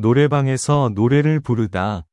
노래방에서 노래를 부르다.